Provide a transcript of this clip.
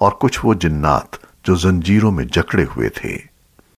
और कुछ वो जिन्नात जो जंजीरों में जकड़े हुए थे।